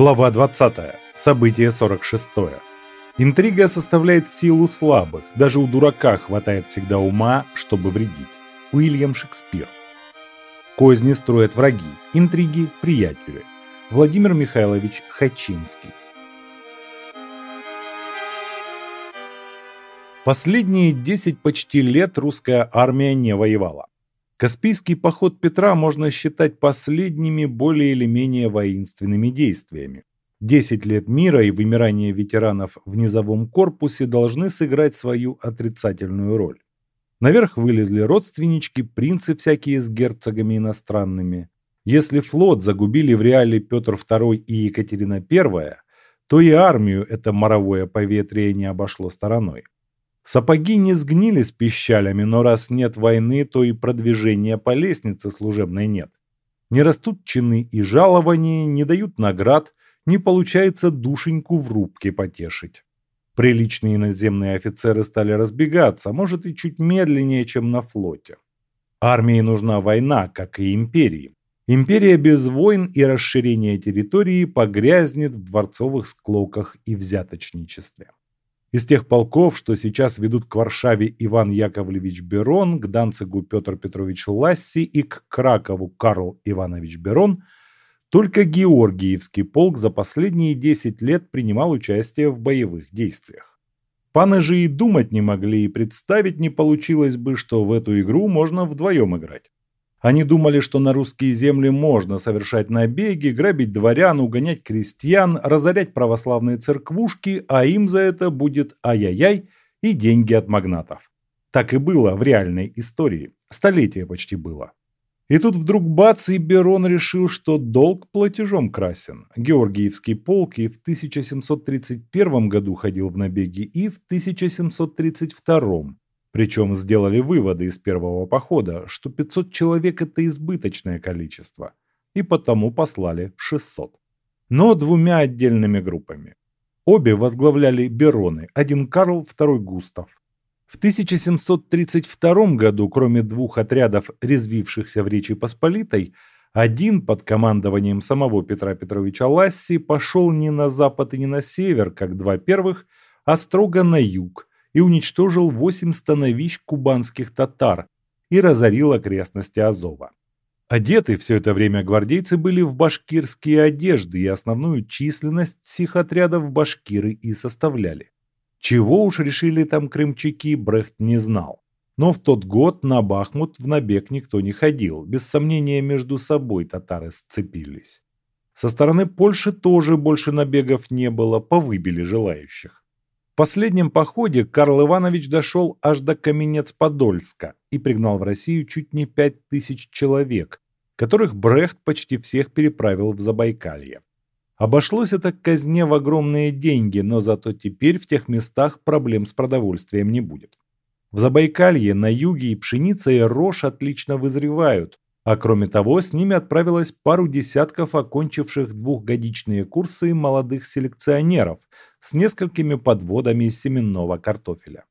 Глава 20. Событие 46. Интрига составляет силу слабых. Даже у дурака хватает всегда ума, чтобы вредить. Уильям Шекспир. Козни строят враги, интриги – приятели. Владимир Михайлович Хачинский. Последние 10 почти лет русская армия не воевала. Каспийский поход Петра можно считать последними более или менее воинственными действиями. Десять лет мира и вымирание ветеранов в низовом корпусе должны сыграть свою отрицательную роль. Наверх вылезли родственнички, принцы всякие с герцогами иностранными. Если флот загубили в реале Петр II и Екатерина I, то и армию это моровое поветрие не обошло стороной. Сапоги не сгнили с пищалями, но раз нет войны, то и продвижения по лестнице служебной нет. Не растут чины и жалования, не дают наград, не получается душеньку в рубке потешить. Приличные наземные офицеры стали разбегаться, может и чуть медленнее, чем на флоте. Армии нужна война, как и империи. Империя без войн и расширения территории погрязнет в дворцовых склоках и взяточничестве. Из тех полков, что сейчас ведут к Варшаве Иван Яковлевич Берон, к Данцигу Петр Петрович Ласси и к Кракову Карл Иванович Берон, только Георгиевский полк за последние 10 лет принимал участие в боевых действиях. Паны же и думать не могли, и представить не получилось бы, что в эту игру можно вдвоем играть. Они думали, что на русские земли можно совершать набеги, грабить дворян, угонять крестьян, разорять православные церквушки, а им за это будет ай-яй-яй и деньги от магнатов. Так и было в реальной истории. Столетие почти было. И тут вдруг бац, и Берон решил, что долг платежом красен. Георгиевский полк и в 1731 году ходил в набеги, и в 1732. Причем сделали выводы из первого похода, что 500 человек – это избыточное количество, и потому послали 600. Но двумя отдельными группами. Обе возглавляли Бероны, один Карл, второй Густав. В 1732 году, кроме двух отрядов, резвившихся в Речи Посполитой, один под командованием самого Петра Петровича Ласси пошел не на запад и не на север, как два первых, а строго на юг – и уничтожил восемь становищ кубанских татар и разорил окрестности Азова. Одеты все это время гвардейцы были в башкирские одежды и основную численность сих отрядов башкиры и составляли. Чего уж решили там крымчаки, Брехт не знал. Но в тот год на Бахмут в набег никто не ходил, без сомнения между собой татары сцепились. Со стороны Польши тоже больше набегов не было, повыбили желающих последнем походе Карл Иванович дошел аж до Каменец-Подольска и пригнал в Россию чуть не пять тысяч человек, которых Брехт почти всех переправил в Забайкалье. Обошлось это казне в огромные деньги, но зато теперь в тех местах проблем с продовольствием не будет. В Забайкалье на юге и пшеница и рожь отлично вызревают, а кроме того, с ними отправилось пару десятков окончивших двухгодичные курсы молодых селекционеров с несколькими подводами семенного картофеля.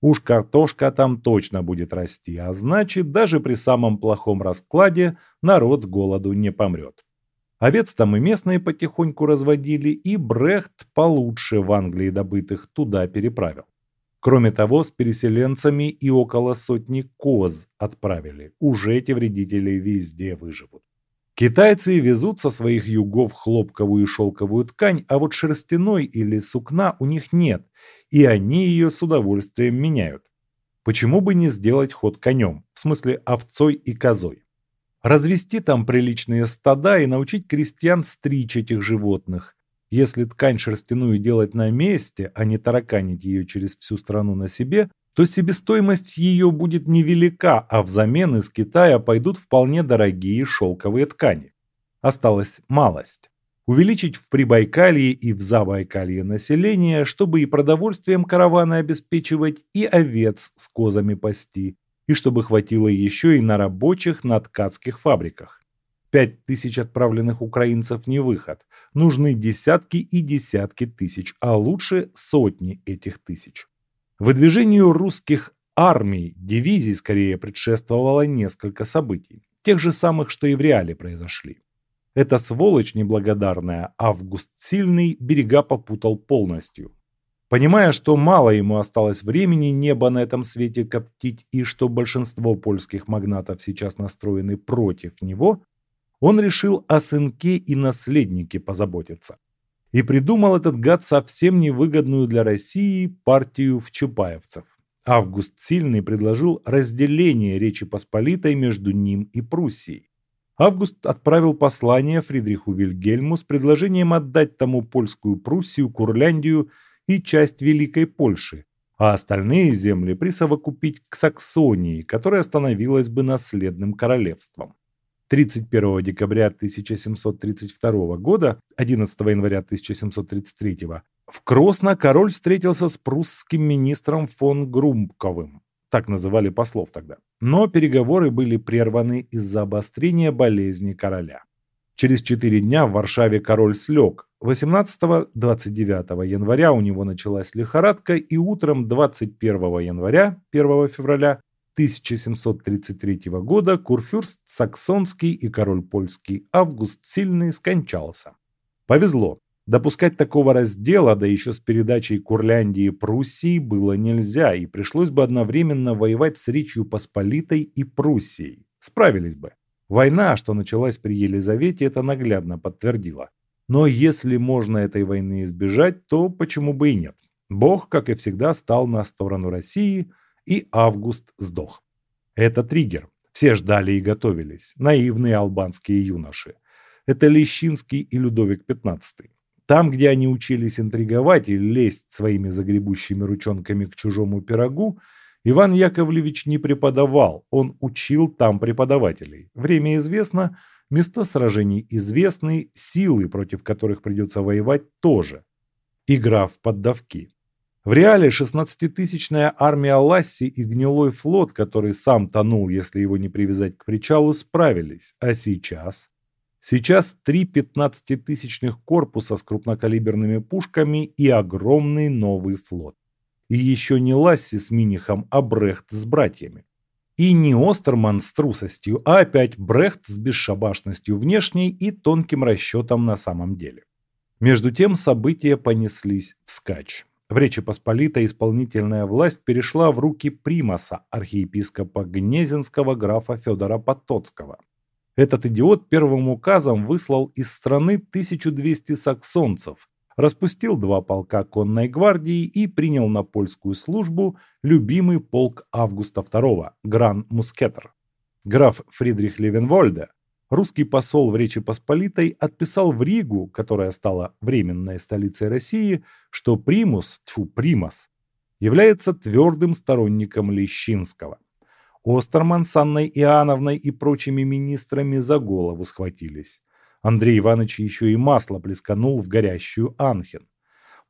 Уж картошка там точно будет расти, а значит, даже при самом плохом раскладе народ с голоду не помрет. Овец там и местные потихоньку разводили, и Брехт получше в Англии добытых туда переправил. Кроме того, с переселенцами и около сотни коз отправили. Уже эти вредители везде выживут. Китайцы везут со своих югов хлопковую и шелковую ткань, а вот шерстяной или сукна у них нет, и они ее с удовольствием меняют. Почему бы не сделать ход конем, в смысле овцой и козой? Развести там приличные стада и научить крестьян стричь этих животных, если ткань шерстяную делать на месте, а не тараканить ее через всю страну на себе, то себестоимость ее будет невелика, а взамен из Китая пойдут вполне дорогие шелковые ткани. Осталась малость. Увеличить в Прибайкалье и в Забайкалье население, чтобы и продовольствием караваны обеспечивать, и овец с козами пасти, и чтобы хватило еще и на рабочих на ткацких фабриках. Пять тысяч отправленных украинцев не выход. Нужны десятки и десятки тысяч, а лучше сотни этих тысяч. Выдвижению русских армий, дивизий скорее предшествовало несколько событий, тех же самых, что и в реале произошли. Эта сволочь неблагодарная, Август Сильный, берега попутал полностью. Понимая, что мало ему осталось времени небо на этом свете коптить и что большинство польских магнатов сейчас настроены против него, он решил о сынке и наследнике позаботиться. И придумал этот гад совсем невыгодную для России партию в Чапаевцев. Август Сильный предложил разделение Речи Посполитой между ним и Пруссией. Август отправил послание Фридриху Вильгельму с предложением отдать тому польскую Пруссию, Курляндию и часть Великой Польши, а остальные земли присовокупить к Саксонии, которая становилась бы наследным королевством. 31 декабря 1732 года, 11 января 1733 в Кросно король встретился с прусским министром фон Грумковым, так называли послов тогда. Но переговоры были прерваны из-за обострения болезни короля. Через четыре дня в Варшаве король слег, 18-29 января у него началась лихорадка, и утром 21 января, 1 февраля 1733 года курфюрст Саксонский и король польский Август Сильный скончался. Повезло. Допускать такого раздела, да еще с передачей Курляндии Пруссии, было нельзя, и пришлось бы одновременно воевать с Речью Посполитой и Пруссией. Справились бы. Война, что началась при Елизавете, это наглядно подтвердила. Но если можно этой войны избежать, то почему бы и нет? Бог, как и всегда, стал на сторону России, и Август сдох. Это триггер. Все ждали и готовились. Наивные албанские юноши. Это Лещинский и Людовик XV. Там, где они учились интриговать и лезть своими загребущими ручонками к чужому пирогу, Иван Яковлевич не преподавал, он учил там преподавателей. Время известно, Места сражений известны, силы, против которых придется воевать, тоже. Игра в поддавки. В реале 16-тысячная армия Ласси и гнилой флот, который сам тонул, если его не привязать к причалу, справились. А сейчас? Сейчас три 15-тысячных корпуса с крупнокалиберными пушками и огромный новый флот. И еще не Ласси с Минихом, а Брехт с братьями. И не Остерман с трусостью, а опять Брехт с бесшабашностью внешней и тонким расчетом на самом деле. Между тем события понеслись вскачь. В Речи Посполитой исполнительная власть перешла в руки примаса, архиепископа Гнезинского графа Федора Потоцкого. Этот идиот первым указом выслал из страны 1200 саксонцев, распустил два полка конной гвардии и принял на польскую службу любимый полк Августа II, Гран-Мускетер. Граф Фридрих Левенвольде, русский посол в Речи Посполитой, отписал в Ригу, которая стала временной столицей России, что примус, тьфу, примас, является твердым сторонником Лещинского. Остерман с Анной Иоанновной и прочими министрами за голову схватились. Андрей Иванович еще и масло плесканул в горящую Анхен.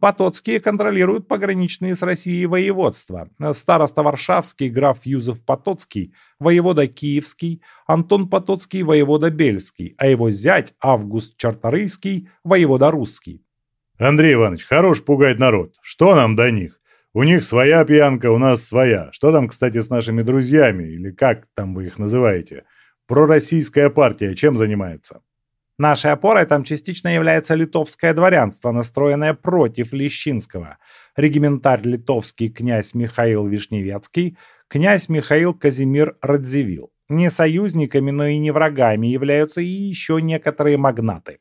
Потоцкие контролируют пограничные с Россией воеводства. Староста Варшавский, граф Юзеф Потоцкий, воевода Киевский, Антон Потоцкий, воевода Бельский, а его зять Август Чарторийский, воевода Русский. Андрей Иванович, хорош пугать народ. Что нам до них? У них своя пьянка, у нас своя. Что там, кстати, с нашими друзьями, или как там вы их называете? Пророссийская партия чем занимается? Нашей опорой там частично является литовское дворянство, настроенное против Лещинского. Региментарь литовский князь Михаил Вишневецкий, князь Михаил Казимир Радзивилл. Не союзниками, но и не врагами являются и еще некоторые магнаты.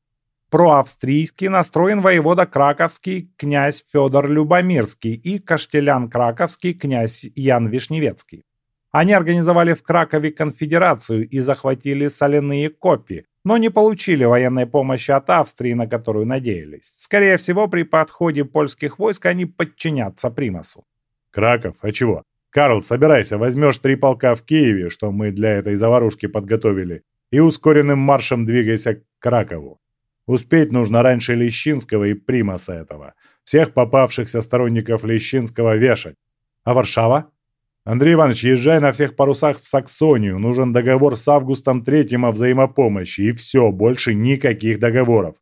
Проавстрийский настроен воевода Краковский князь Федор Любомирский и Каштелян Краковский князь Ян Вишневецкий. Они организовали в Кракове конфедерацию и захватили соляные копии, но не получили военной помощи от Австрии, на которую надеялись. Скорее всего, при подходе польских войск они подчинятся Примасу. Краков, а чего? Карл, собирайся, возьмешь три полка в Киеве, что мы для этой заварушки подготовили, и ускоренным маршем двигайся к Кракову. Успеть нужно раньше Лещинского и Примаса этого. Всех попавшихся сторонников Лещинского вешать. А Варшава? Андрей Иванович, езжай на всех парусах в Саксонию. Нужен договор с Августом Третьим о взаимопомощи. И все, больше никаких договоров.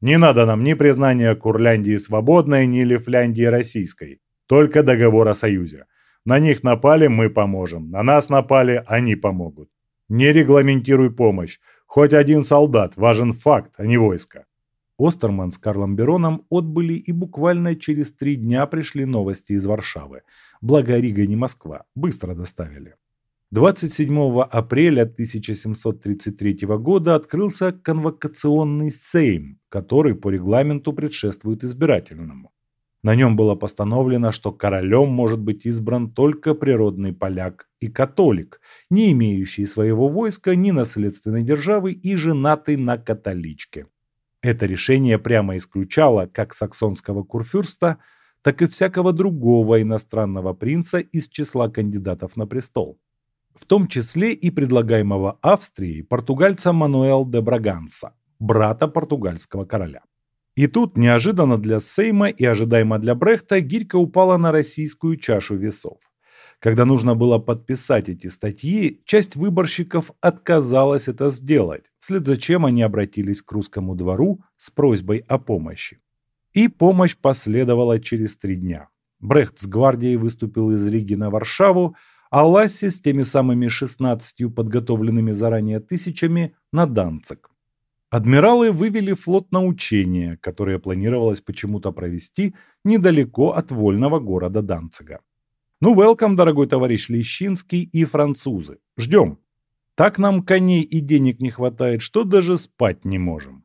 Не надо нам ни признания Курляндии свободной, ни Лифляндии российской. Только договор о союзе. На них напали, мы поможем. На нас напали, они помогут. Не регламентируй помощь. Хоть один солдат, важен факт, а не войско. Остерман с Карлом Бероном отбыли и буквально через три дня пришли новости из Варшавы. Благо Рига не Москва, быстро доставили. 27 апреля 1733 года открылся конвокационный сейм, который по регламенту предшествует избирательному. На нем было постановлено, что королем может быть избран только природный поляк и католик, не имеющий своего войска ни наследственной державы и женатый на католичке. Это решение прямо исключало как саксонского курфюрста, так и всякого другого иностранного принца из числа кандидатов на престол. В том числе и предлагаемого Австрией португальца Мануэл де Браганса, брата португальского короля. И тут, неожиданно для Сейма и ожидаемо для Брехта, гирька упала на российскую чашу весов. Когда нужно было подписать эти статьи, часть выборщиков отказалась это сделать, вслед за чем они обратились к русскому двору с просьбой о помощи. И помощь последовала через три дня. Брехт с гвардией выступил из Риги на Варшаву, а Ласси с теми самыми 16 подготовленными заранее тысячами на Данцик. Адмиралы вывели флот на учение, которое планировалось почему-то провести недалеко от вольного города Данцига. Ну, welcome, дорогой товарищ Лещинский и французы. Ждем. Так нам коней и денег не хватает, что даже спать не можем.